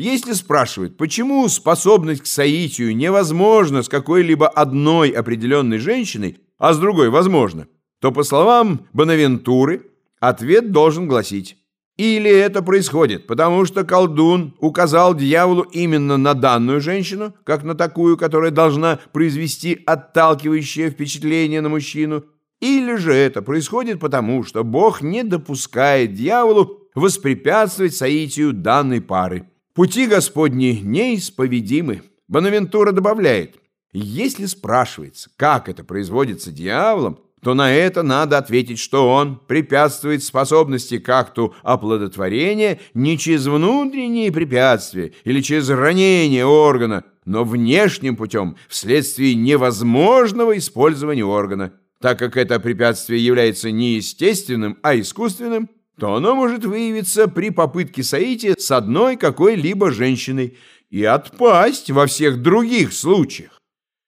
Если спрашивают, почему способность к соитию невозможна с какой-либо одной определенной женщиной, а с другой возможно, то, по словам Бонавентуры, ответ должен гласить или это происходит, потому что колдун указал дьяволу именно на данную женщину, как на такую, которая должна произвести отталкивающее впечатление на мужчину, или же это происходит потому, что Бог не допускает дьяволу воспрепятствовать соитию данной пары. Пути Господни неисповедимы. Бонавентура добавляет, если спрашивается, как это производится дьяволом, то на это надо ответить, что он препятствует способности к акту оплодотворения не через внутренние препятствия или через ранение органа, но внешним путем вследствие невозможного использования органа. Так как это препятствие является не естественным, а искусственным, то оно может выявиться при попытке соития с одной какой-либо женщиной и отпасть во всех других случаях.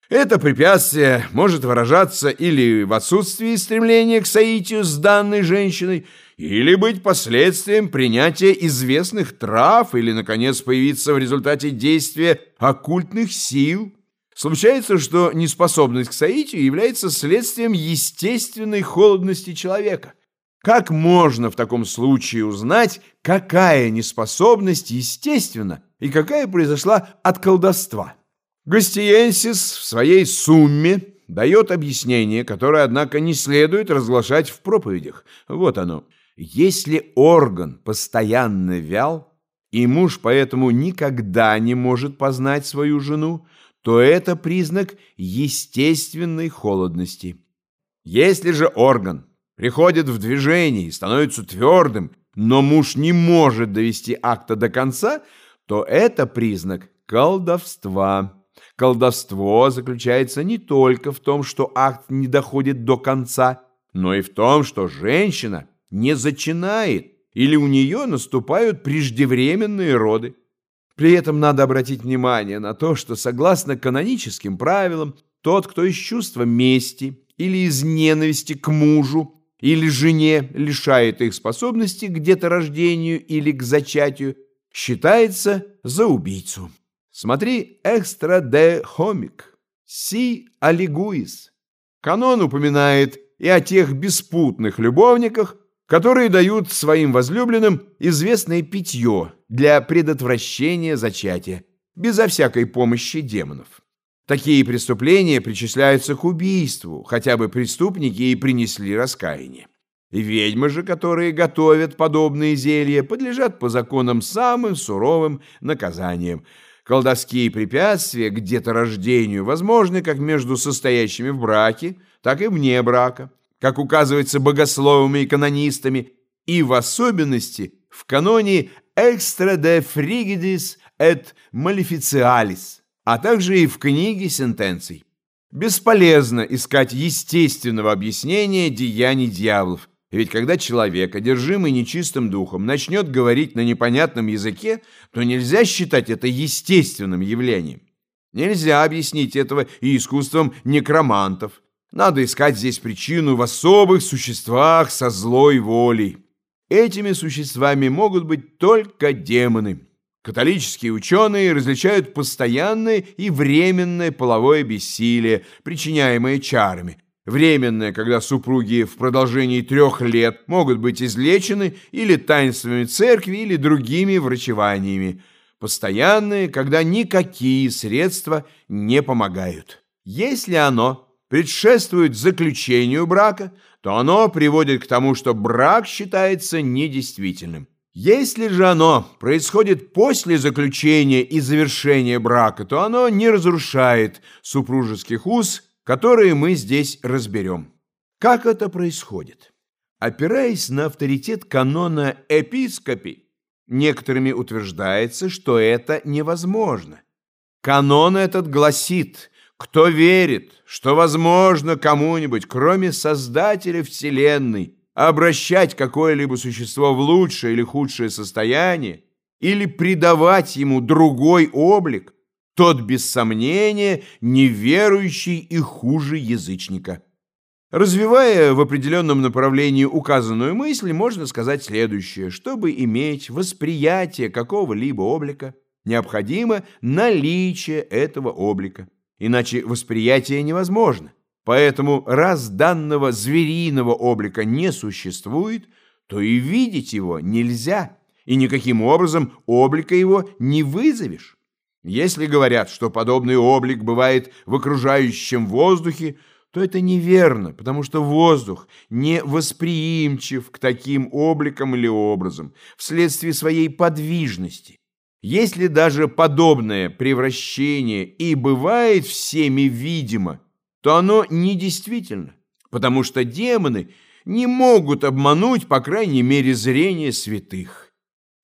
Это препятствие может выражаться или в отсутствии стремления к соитию с данной женщиной, или быть последствием принятия известных трав, или, наконец, появиться в результате действия оккультных сил. Случается, что неспособность к соитию является следствием естественной холодности человека. Как можно в таком случае узнать, какая неспособность естественна и какая произошла от колдовства? Гостиенсис в своей сумме дает объяснение, которое, однако, не следует разглашать в проповедях. Вот оно. Если орган постоянно вял, и муж поэтому никогда не может познать свою жену, то это признак естественной холодности. Если же орган приходит в движение и становится твердым, но муж не может довести акта до конца, то это признак колдовства. Колдовство заключается не только в том, что акт не доходит до конца, но и в том, что женщина не зачинает или у нее наступают преждевременные роды. При этом надо обратить внимание на то, что согласно каноническим правилам, тот, кто из чувства мести или из ненависти к мужу или жене лишает их способности к деторождению или к зачатию, считается за убийцу. Смотри «Экстра де хомик», «Си алигуис». Канон упоминает и о тех беспутных любовниках, которые дают своим возлюбленным известное питье для предотвращения зачатия, безо всякой помощи демонов. Такие преступления причисляются к убийству, хотя бы преступники и принесли раскаяние. Ведьмы же, которые готовят подобные зелья, подлежат по законам самым суровым наказаниям – Колдовские препятствия к деторождению возможны как между состоящими в браке, так и вне брака, как указывается богословами и канонистами, и в особенности в каноне «Extra de frigidis et maleficialis», а также и в книге сентенций. Бесполезно искать естественного объяснения деяний дьяволов, ведь когда человек, одержимый нечистым духом, начнет говорить на непонятном языке, то нельзя считать это естественным явлением. Нельзя объяснить этого и искусством некромантов. Надо искать здесь причину в особых существах со злой волей. Этими существами могут быть только демоны. Католические ученые различают постоянное и временное половое бессилие, причиняемое чарами, Временное, когда супруги в продолжении трех лет могут быть излечены или таинствами церкви, или другими врачеваниями. Постоянное, когда никакие средства не помогают. Если оно предшествует заключению брака, то оно приводит к тому, что брак считается недействительным. Если же оно происходит после заключения и завершения брака, то оно не разрушает супружеских уз которые мы здесь разберем. Как это происходит? Опираясь на авторитет канона епископи, некоторыми утверждается, что это невозможно. Канон этот гласит, кто верит, что возможно кому-нибудь, кроме Создателя Вселенной, обращать какое-либо существо в лучшее или худшее состояние, или придавать ему другой облик, тот, без сомнения, неверующий и хуже язычника. Развивая в определенном направлении указанную мысль, можно сказать следующее. Чтобы иметь восприятие какого-либо облика, необходимо наличие этого облика, иначе восприятие невозможно. Поэтому раз данного звериного облика не существует, то и видеть его нельзя, и никаким образом облика его не вызовешь. Если говорят, что подобный облик бывает в окружающем воздухе, то это неверно, потому что воздух не восприимчив к таким обликам или образом вследствие своей подвижности. Если даже подобное превращение и бывает всеми видимо, то оно недействительно, потому что демоны не могут обмануть, по крайней мере, зрение святых.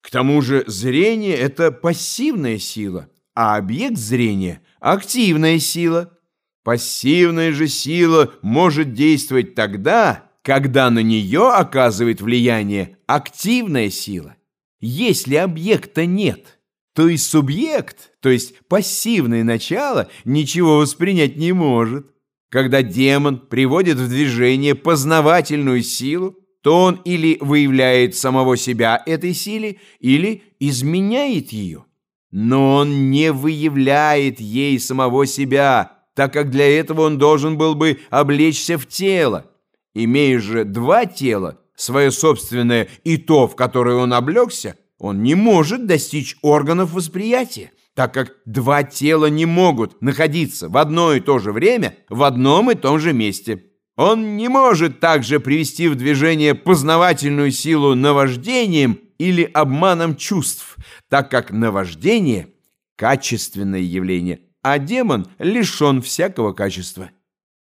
К тому же зрение – это пассивная сила, а объект зрения – активная сила. Пассивная же сила может действовать тогда, когда на нее оказывает влияние активная сила. Если объекта нет – то и субъект, то есть пассивное начало, ничего воспринять не может. Когда демон приводит в движение познавательную силу, то он или выявляет самого себя этой силе, или изменяет ее. Но он не выявляет ей самого себя, так как для этого он должен был бы облечься в тело. Имея же два тела, свое собственное и то, в которое он облегся, он не может достичь органов восприятия так как два тела не могут находиться в одно и то же время в одном и том же месте. Он не может также привести в движение познавательную силу наваждением или обманом чувств, так как наваждение – качественное явление, а демон лишен всякого качества.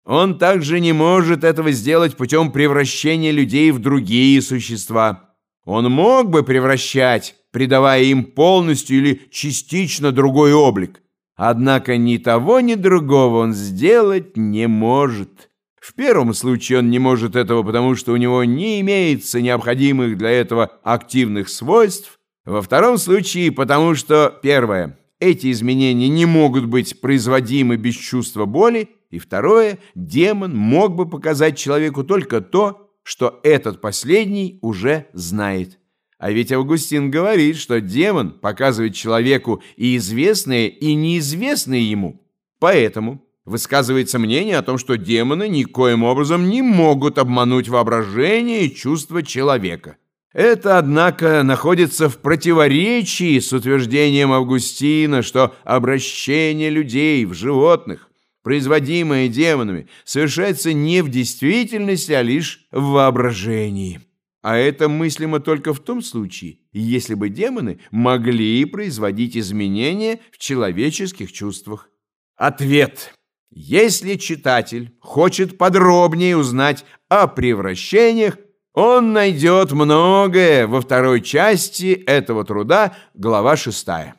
Он также не может этого сделать путем превращения людей в другие существа. Он мог бы превращать придавая им полностью или частично другой облик. Однако ни того, ни другого он сделать не может. В первом случае он не может этого, потому что у него не имеется необходимых для этого активных свойств. Во втором случае, потому что, первое, эти изменения не могут быть производимы без чувства боли, и второе, демон мог бы показать человеку только то, что этот последний уже знает. А ведь Августин говорит, что демон показывает человеку и известное, и неизвестное ему. Поэтому высказывается мнение о том, что демоны никоим образом не могут обмануть воображение и чувства человека. Это, однако, находится в противоречии с утверждением Августина, что обращение людей в животных, производимое демонами, совершается не в действительности, а лишь в воображении. А это мыслимо только в том случае, если бы демоны могли производить изменения в человеческих чувствах. Ответ. Если читатель хочет подробнее узнать о превращениях, он найдет многое во второй части этого труда, глава шестая.